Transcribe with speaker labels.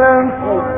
Speaker 1: لكم